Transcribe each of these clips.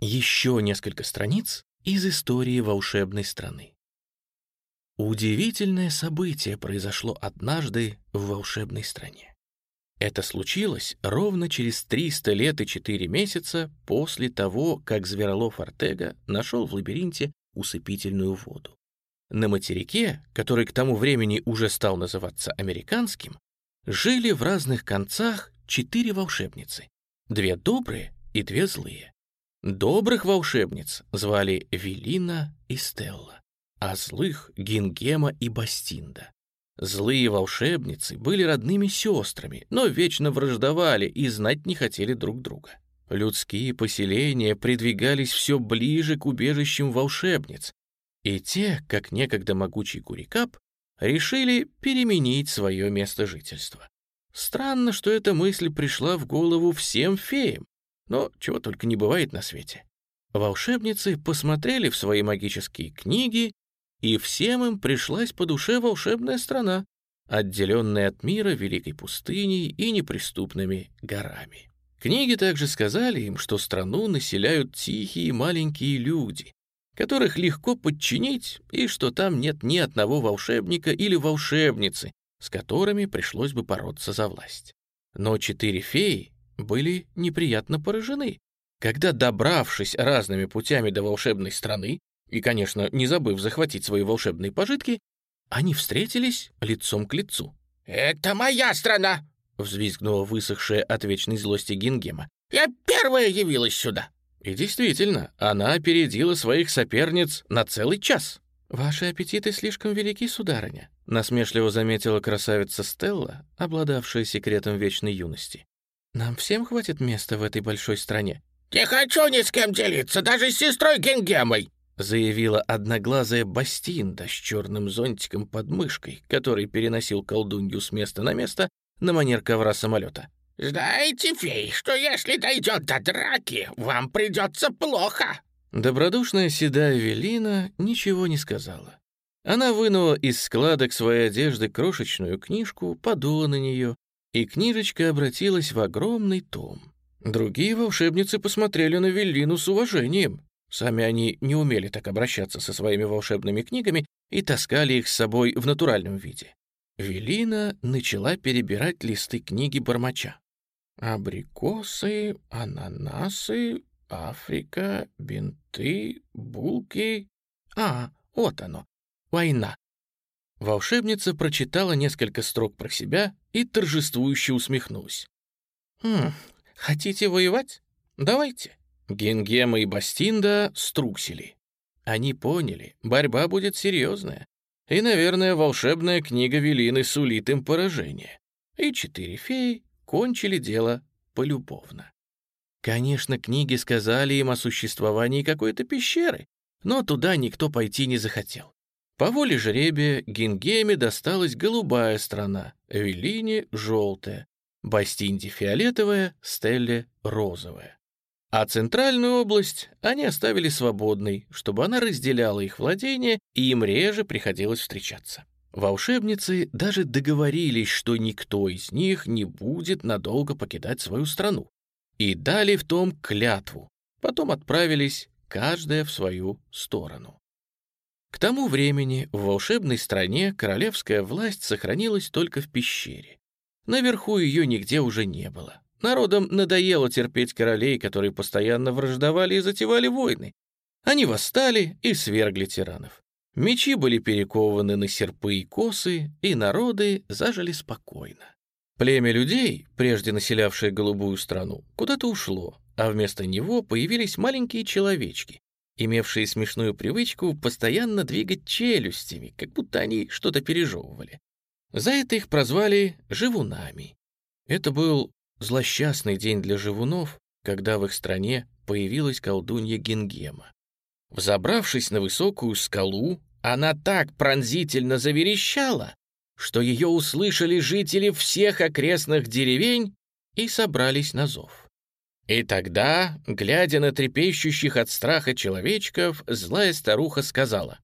Еще несколько страниц из истории волшебной страны. Удивительное событие произошло однажды в волшебной стране. Это случилось ровно через 300 лет и 4 месяца после того, как Зверолов Артега нашел в лабиринте усыпительную воду. На материке, который к тому времени уже стал называться американским, жили в разных концах четыре волшебницы, две добрые и две злые. Добрых волшебниц звали Велина и Стелла, а злых — Гингема и Бастинда. Злые волшебницы были родными сестрами, но вечно враждовали и знать не хотели друг друга. Людские поселения придвигались все ближе к убежищам волшебниц, и те, как некогда могучий Курикап, решили переменить свое место жительства. Странно, что эта мысль пришла в голову всем феям, но чего только не бывает на свете. Волшебницы посмотрели в свои магические книги, и всем им пришлась по душе волшебная страна, отделенная от мира великой пустыней и неприступными горами. Книги также сказали им, что страну населяют тихие маленькие люди, которых легко подчинить, и что там нет ни одного волшебника или волшебницы, с которыми пришлось бы бороться за власть. Но четыре феи были неприятно поражены, когда, добравшись разными путями до волшебной страны, и, конечно, не забыв захватить свои волшебные пожитки, они встретились лицом к лицу. «Это моя страна!» — взвизгнула высохшая от вечной злости Гингема. «Я первая явилась сюда!» И действительно, она опередила своих соперниц на целый час. «Ваши аппетиты слишком велики, сударыня», — насмешливо заметила красавица Стелла, обладавшая секретом вечной юности. «Нам всем хватит места в этой большой стране». «Не хочу ни с кем делиться, даже с сестрой Генгемой», заявила одноглазая Бастинда с черным зонтиком под мышкой, который переносил колдунью с места на место на манер ковра самолета. «Знаете, фей, что если дойдет до драки, вам придется плохо!» Добродушная седая Велина ничего не сказала. Она вынула из складок своей одежды крошечную книжку, подула на нее, и книжечка обратилась в огромный том. Другие волшебницы посмотрели на Велину с уважением. Сами они не умели так обращаться со своими волшебными книгами и таскали их с собой в натуральном виде. Велина начала перебирать листы книги бормоча. «Абрикосы, ананасы, Африка, бинты, булки. А, вот оно. Война. Волшебница прочитала несколько строк про себя и торжествующе усмехнулась. «Хм, хотите воевать? Давайте». Генгема и Бастинда струсили. Они поняли, борьба будет серьезная. И, наверное, волшебная книга Велины сулит им поражение. И четыре феи кончили дело полюбовно. Конечно, книги сказали им о существовании какой-то пещеры, но туда никто пойти не захотел. По воле жребия Гингеме досталась голубая страна, Эвелине — желтая, Бастинде — фиолетовая, Стелле — розовая. А центральную область они оставили свободной, чтобы она разделяла их владения, и им реже приходилось встречаться. Волшебницы даже договорились, что никто из них не будет надолго покидать свою страну и дали в том клятву. Потом отправились каждая в свою сторону. К тому времени в волшебной стране королевская власть сохранилась только в пещере. Наверху ее нигде уже не было. Народам надоело терпеть королей, которые постоянно враждовали и затевали войны. Они восстали и свергли тиранов. Мечи были перекованы на серпы и косы, и народы зажили спокойно. Племя людей, прежде населявшее голубую страну, куда-то ушло, а вместо него появились маленькие человечки, имевшие смешную привычку постоянно двигать челюстями, как будто они что-то пережевывали. За это их прозвали «живунами». Это был злосчастный день для живунов, когда в их стране появилась колдунья Гингема. Взобравшись на высокую скалу, она так пронзительно заверещала, что ее услышали жители всех окрестных деревень и собрались на зов. И тогда, глядя на трепещущих от страха человечков, злая старуха сказала,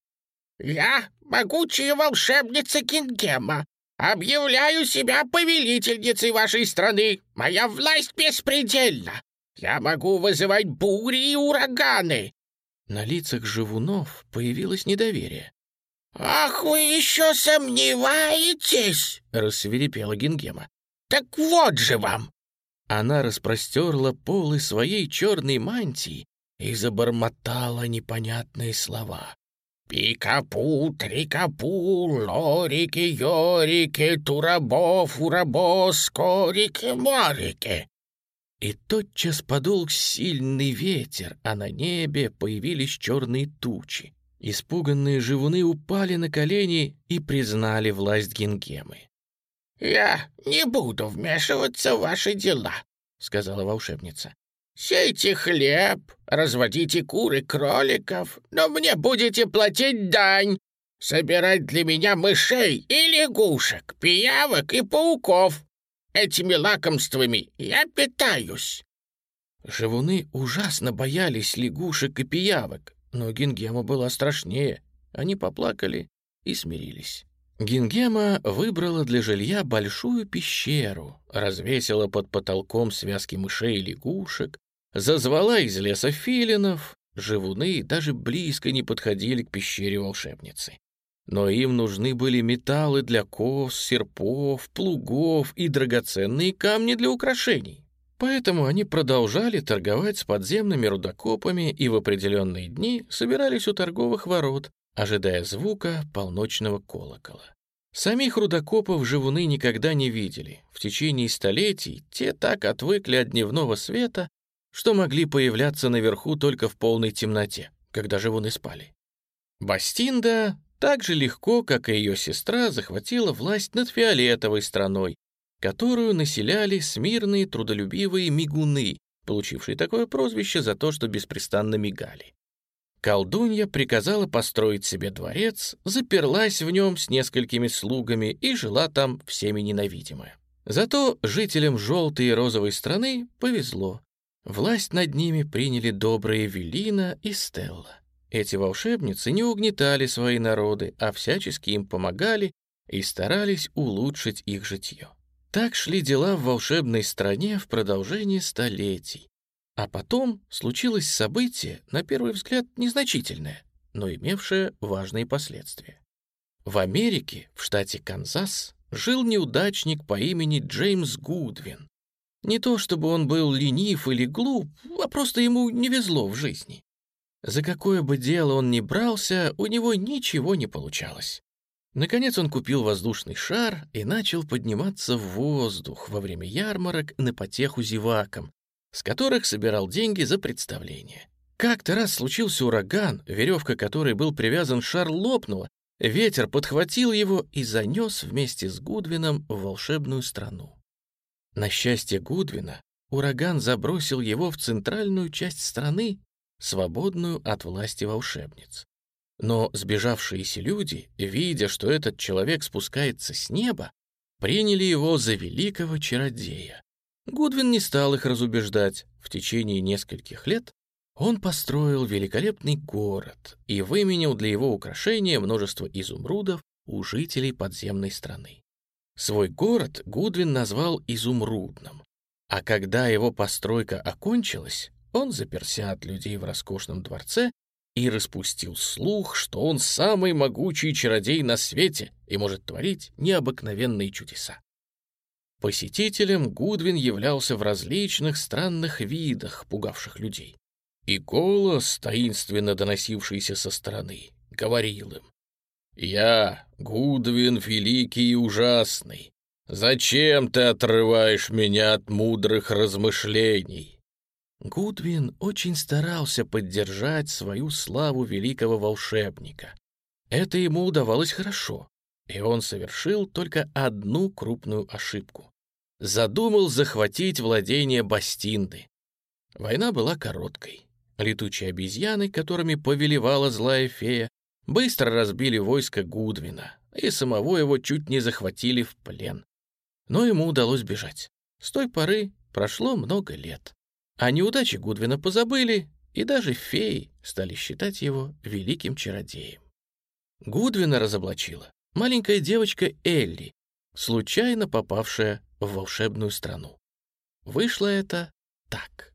«Я, могучая волшебница Кингема, объявляю себя повелительницей вашей страны. Моя власть беспредельна. Я могу вызывать бури и ураганы!» На лицах живунов появилось недоверие. «Ах, вы еще сомневаетесь?» — рассверепела Гингема. «Так вот же вам!» Она распростерла полы своей черной мантии и забормотала непонятные слова. «Пикапу, трикапу, лорики, йорики, турабо, фурабо, скорики, морики!» И тотчас подул сильный ветер, а на небе появились черные тучи. Испуганные живуны упали на колени и признали власть Гингемы. «Я не буду вмешиваться в ваши дела», — сказала волшебница. «Сейте хлеб, разводите кур и кроликов, но мне будете платить дань, собирать для меня мышей и лягушек, пиявок и пауков. Этими лакомствами я питаюсь». Живуны ужасно боялись лягушек и пиявок, но Гингема была страшнее. Они поплакали и смирились. Гингема выбрала для жилья большую пещеру, развесила под потолком связки мышей и лягушек, зазвала из леса филинов, живуны даже близко не подходили к пещере волшебницы. Но им нужны были металлы для кос, серпов, плугов и драгоценные камни для украшений. Поэтому они продолжали торговать с подземными рудокопами и в определенные дни собирались у торговых ворот, ожидая звука полночного колокола. Самих рудокопов живуны никогда не видели. В течение столетий те так отвыкли от дневного света, что могли появляться наверху только в полной темноте, когда живуны спали. Бастинда так же легко, как и ее сестра, захватила власть над фиолетовой страной, которую населяли смирные трудолюбивые мигуны, получившие такое прозвище за то, что беспрестанно мигали. Колдунья приказала построить себе дворец, заперлась в нем с несколькими слугами и жила там всеми ненавидимая. Зато жителям желтой и розовой страны повезло. Власть над ними приняли добрые Велина и Стелла. Эти волшебницы не угнетали свои народы, а всячески им помогали и старались улучшить их житье. Так шли дела в волшебной стране в продолжении столетий. А потом случилось событие, на первый взгляд, незначительное, но имевшее важные последствия. В Америке, в штате Канзас, жил неудачник по имени Джеймс Гудвин. Не то чтобы он был ленив или глуп, а просто ему не везло в жизни. За какое бы дело он ни брался, у него ничего не получалось. Наконец он купил воздушный шар и начал подниматься в воздух во время ярмарок на потеху зевакам, с которых собирал деньги за представление. Как-то раз случился ураган, веревка которой был привязан шар лопнула, ветер подхватил его и занес вместе с Гудвином в волшебную страну. На счастье Гудвина ураган забросил его в центральную часть страны свободную от власти волшебниц. Но сбежавшиеся люди, видя, что этот человек спускается с неба, приняли его за великого чародея. Гудвин не стал их разубеждать. В течение нескольких лет он построил великолепный город и выменял для его украшения множество изумрудов у жителей подземной страны. Свой город Гудвин назвал Изумрудным, а когда его постройка окончилась, он заперся от людей в роскошном дворце и распустил слух, что он самый могучий чародей на свете и может творить необыкновенные чудеса. Посетителем Гудвин являлся в различных странных видах, пугавших людей. И голос, таинственно доносившийся со стороны, говорил им, «Я, Гудвин великий и ужасный, зачем ты отрываешь меня от мудрых размышлений? Гудвин очень старался поддержать свою славу великого волшебника. Это ему удавалось хорошо, и он совершил только одну крупную ошибку. Задумал захватить владение Бастинды. Война была короткой. Летучие обезьяны, которыми повелевала злая фея, быстро разбили войско Гудвина, и самого его чуть не захватили в плен. Но ему удалось бежать. С той поры прошло много лет. О неудаче Гудвина позабыли, и даже феи стали считать его великим чародеем. Гудвина разоблачила маленькая девочка Элли, случайно попавшая в волшебную страну. Вышло это так.